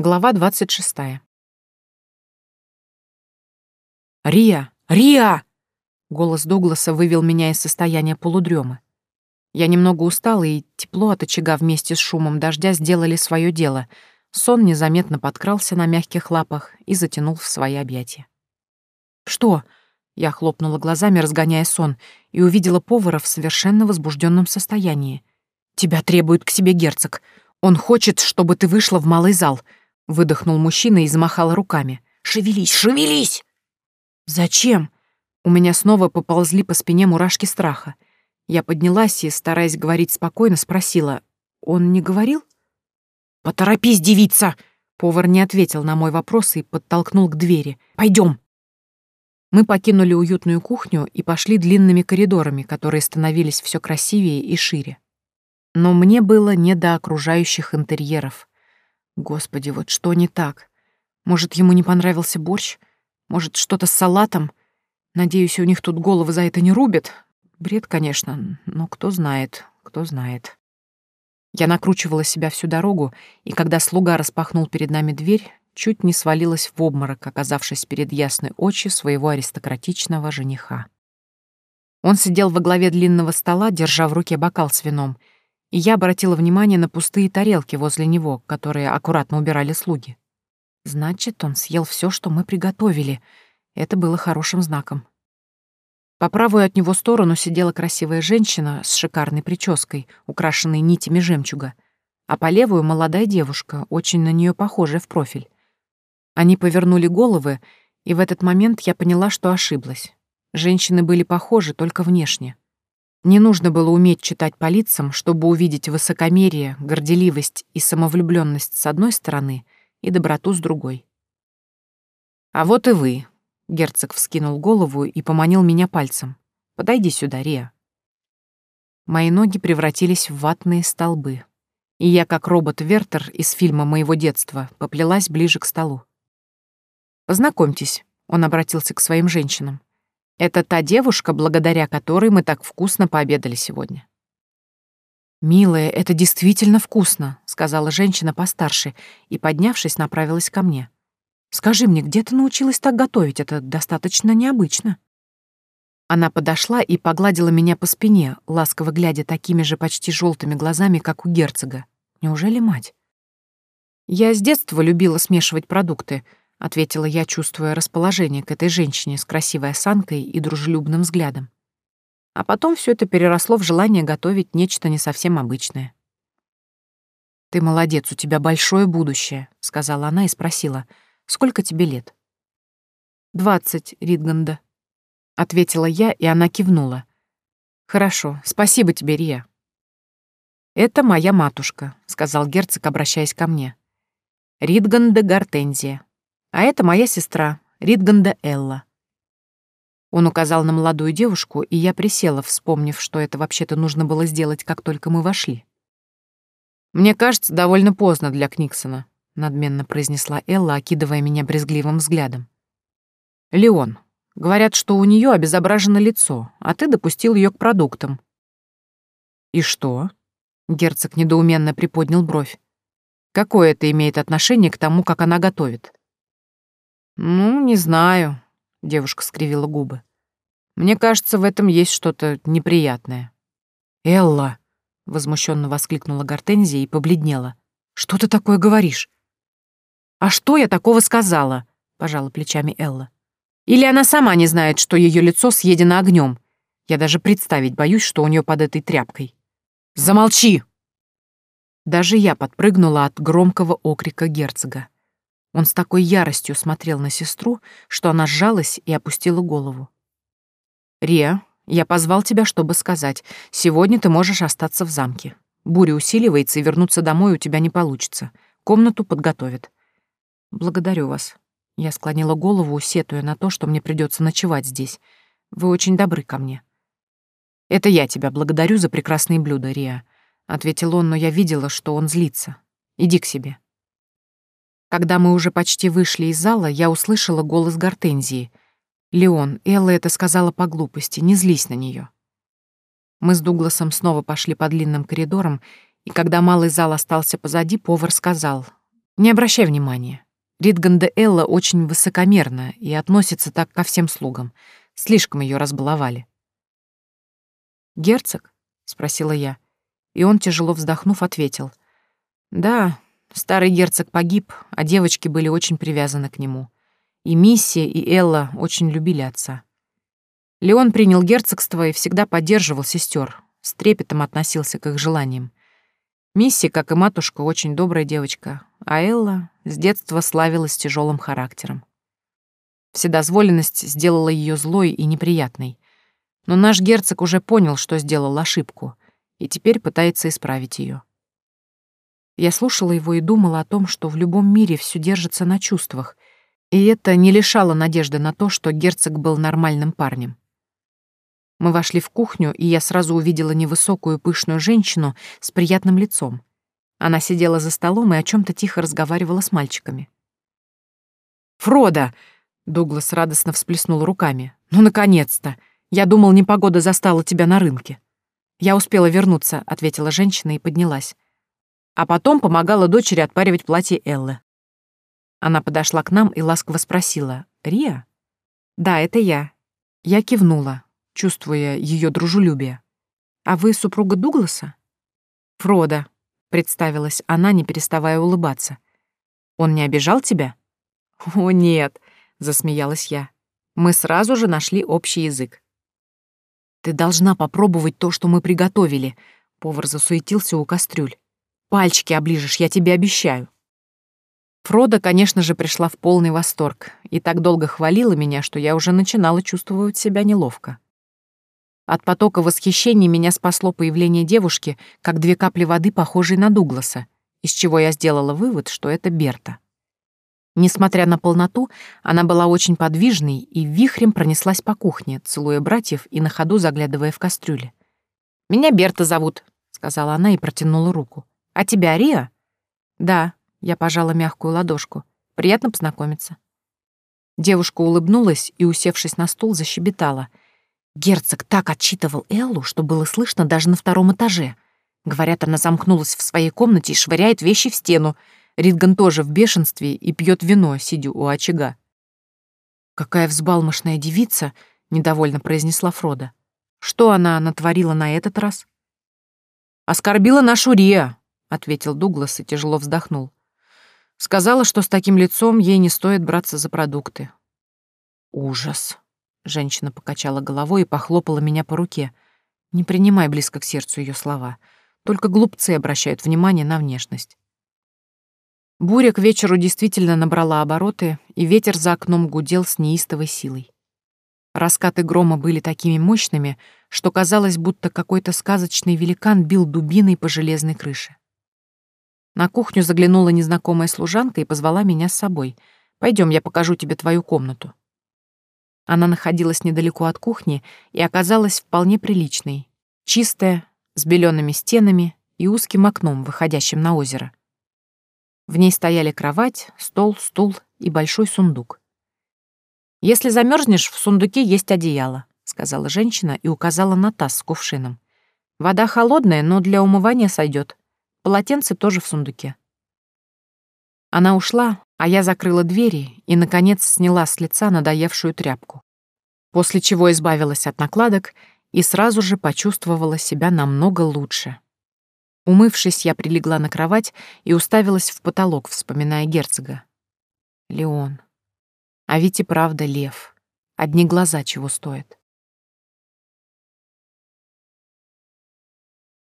Глава 26. «Риа! Риа!» Голос Дугласа вывел меня из состояния полудремы. Я немного устала, и тепло от очага вместе с шумом дождя сделали свое дело. Сон незаметно подкрался на мягких лапах и затянул в свои объятия. «Что?» Я хлопнула глазами, разгоняя сон, и увидела повара в совершенно возбужденном состоянии. «Тебя требует к себе герцог. Он хочет, чтобы ты вышла в малый зал», — выдохнул мужчина и замахал руками. «Шевелись, шевелись!» «Зачем?» У меня снова поползли по спине мурашки страха. Я поднялась и, стараясь говорить спокойно, спросила. «Он не говорил?» «Поторопись, девица!» Повар не ответил на мой вопрос и подтолкнул к двери. «Пойдем!» Мы покинули уютную кухню и пошли длинными коридорами, которые становились все красивее и шире. Но мне было не до окружающих интерьеров. Господи, вот что не так? Может, ему не понравился борщ? Может, что-то с салатом? Надеюсь, у них тут головы за это не рубят. Бред, конечно, но кто знает, кто знает. Я накручивала себя всю дорогу, и когда слуга распахнул перед нами дверь, чуть не свалилась в обморок, оказавшись перед ясной очи своего аристократичного жениха. Он сидел во главе длинного стола, держа в руке бокал с вином, и я обратила внимание на пустые тарелки возле него, которые аккуратно убирали слуги. Значит, он съел все, что мы приготовили. Это было хорошим знаком. По правую от него сторону сидела красивая женщина с шикарной прической, украшенной нитями жемчуга, а по левую — молодая девушка, очень на нее похожая в профиль. Они повернули головы, и в этот момент я поняла, что ошиблась. Женщины были похожи только внешне. Не нужно было уметь читать по лицам, чтобы увидеть высокомерие, горделивость и самовлюбленность с одной стороны и доброту с другой. «А вот и вы», — герцог вскинул голову и поманил меня пальцем. «Подойди сюда, Риа». Мои ноги превратились в ватные столбы, и я, как робот-вертер из фильма моего детства, поплелась ближе к столу. «Познакомьтесь», — он обратился к своим женщинам. «Это та девушка, благодаря которой мы так вкусно пообедали сегодня». «Милая, это действительно вкусно», — сказала женщина постарше и, поднявшись, направилась ко мне. «Скажи мне, где ты научилась так готовить? Это достаточно необычно». Она подошла и погладила меня по спине, ласково глядя такими же почти желтыми глазами, как у герцога. Неужели мать? Я с детства любила смешивать продукты —— ответила я, чувствуя расположение к этой женщине с красивой осанкой и дружелюбным взглядом. А потом все это переросло в желание готовить нечто не совсем обычное. «Ты молодец, у тебя большое будущее», — сказала она и спросила, «Сколько тебе лет?» «Двадцать, Ридганда», — ответила я, и она кивнула. «Хорошо, спасибо тебе, Рия». «Это моя матушка», — сказал герцог, обращаясь ко мне. «Ридганда Гортензия, а это моя сестра, Ридганда Элла. Он указал на молодую девушку, и я присела, вспомнив, что это вообще-то нужно было сделать, как только мы вошли. «Мне кажется, довольно поздно для Книксона», — надменно произнесла Элла, окидывая меня брезгливым взглядом. «Леон, говорят, что у нее обезображено лицо, а ты допустил ее к продуктам». «И что?» — герцог недоуменно приподнял бровь. «Какое это имеет отношение к тому, как она готовит?» «Ну, не знаю», — девушка скривила губы. «Мне кажется, в этом есть что-то неприятное». «Элла!» — возмущенно воскликнула Гортензия и побледнела. «Что ты такое говоришь?» «А что я такого сказала?» — пожала плечами Элла. «Или она сама не знает, что ее лицо съедено огнем. Я даже представить боюсь, что у нее под этой тряпкой». «Замолчи!» Даже я подпрыгнула от громкого окрика герцога. Он с такой яростью смотрел на сестру, что она сжалась и опустила голову. «Риа, я позвал тебя, чтобы сказать, сегодня ты можешь остаться в замке. Буря усиливается, и вернуться домой у тебя не получится. Комнату подготовят». «Благодарю вас». Я склонила голову, сетуя на то, что мне придется ночевать здесь. «Вы очень добры ко мне». «Это я тебя благодарю за прекрасные блюда, Риа», — ответил он, но я видела, что он злится. «Иди к себе». Когда мы уже почти вышли из зала, я услышала голос Гортензии. «Леон, Элла это сказала по глупости, не злись на нее. Мы с Дугласом снова пошли по длинным коридорам, и когда малый зал остался позади, повар сказал, Не обращай внимания. Ритган де Элла очень высокомерна и относится так ко всем слугам. Слишком ее разбаловали. «Герцог?» — спросила я. И он, тяжело вздохнув, ответил. «Да, старый герцог погиб, а девочки были очень привязаны к нему. И Миссия, и Элла очень любили отца. Леон принял герцогство и всегда поддерживал сестер, с трепетом относился к их желаниям. Мисси, как и матушка, очень добрая девочка, а Элла с детства славилась тяжелым характером. Вседозволенность сделала ее злой и неприятной. Но наш герцог уже понял, что сделал ошибку, и теперь пытается исправить ее. Я слушала его и думала о том, что в любом мире все держится на чувствах, и это не лишало надежды на то, что герцог был нормальным парнем. Мы вошли в кухню, и я сразу увидела невысокую пышную женщину с приятным лицом. Она сидела за столом и о чем то тихо разговаривала с мальчиками. «Фрода!» — Дуглас радостно всплеснул руками. «Ну, наконец-то! Я думал, непогода застала тебя на рынке». «Я успела вернуться», — ответила женщина и поднялась. А потом помогала дочери отпаривать платье Эллы. Она подошла к нам и ласково спросила. «Риа?» «Да, это я». Я кивнула, чувствуя ее дружелюбие. «А вы супруга Дугласа?» «Фрода», — представилась она, не переставая улыбаться. «Он не обижал тебя?» «О, нет», — засмеялась я. Мы сразу же нашли общий язык. «Ты должна попробовать то, что мы приготовили», — повар засуетился у кастрюль. «Пальчики оближешь, я тебе обещаю». Фрода, конечно же, пришла в полный восторг и так долго хвалила меня, что я уже начинала чувствовать себя неловко. От потока восхищения меня спасло появление девушки, как две капли воды, похожей на Дугласа, из чего я сделала вывод, что это Берта. Несмотря на полноту, она была очень подвижной и вихрем пронеслась по кухне, целуя братьев и на ходу заглядывая в кастрюли. «Меня Берта зовут», — сказала она и протянула руку. «А тебя Риа?» «Да», — я пожала мягкую ладошку. «Приятно познакомиться». Девушка улыбнулась и, усевшись на стул, защебетала — Герцог так отчитывал Эллу, что было слышно даже на втором этаже. Говорят, она замкнулась в своей комнате и швыряет вещи в стену. Ридган тоже в бешенстве и пьет вино, сидя у очага. «Какая взбалмошная девица!» — недовольно произнесла Фрода. «Что она натворила на этот раз?» «Оскорбила нашу Риа», — ответил Дуглас и тяжело вздохнул. «Сказала, что с таким лицом ей не стоит браться за продукты». «Ужас!» Женщина покачала головой и похлопала меня по руке. Не принимай близко к сердцу ее слова. Только глупцы обращают внимание на внешность. Буря к вечеру действительно набрала обороты, и ветер за окном гудел с неистовой силой. Раскаты грома были такими мощными, что казалось, будто какой-то сказочный великан бил дубиной по железной крыше. На кухню заглянула незнакомая служанка и позвала меня с собой. Пойдем, я покажу тебе твою комнату. Она находилась недалеко от кухни и оказалась вполне приличной. Чистая, с белеными стенами и узким окном, выходящим на озеро. В ней стояли кровать, стол, стул и большой сундук. «Если замерзнешь, в сундуке есть одеяло», — сказала женщина и указала на таз с кувшином. «Вода холодная, но для умывания сойдет. Полотенце тоже в сундуке». Она ушла, а я закрыла двери и, наконец, сняла с лица надоевшую тряпку. После чего избавилась от накладок и сразу же почувствовала себя намного лучше. Умывшись, я прилегла на кровать и уставилась в потолок, вспоминая герцога. Леон. А ведь и правда лев. Одни глаза чего стоят.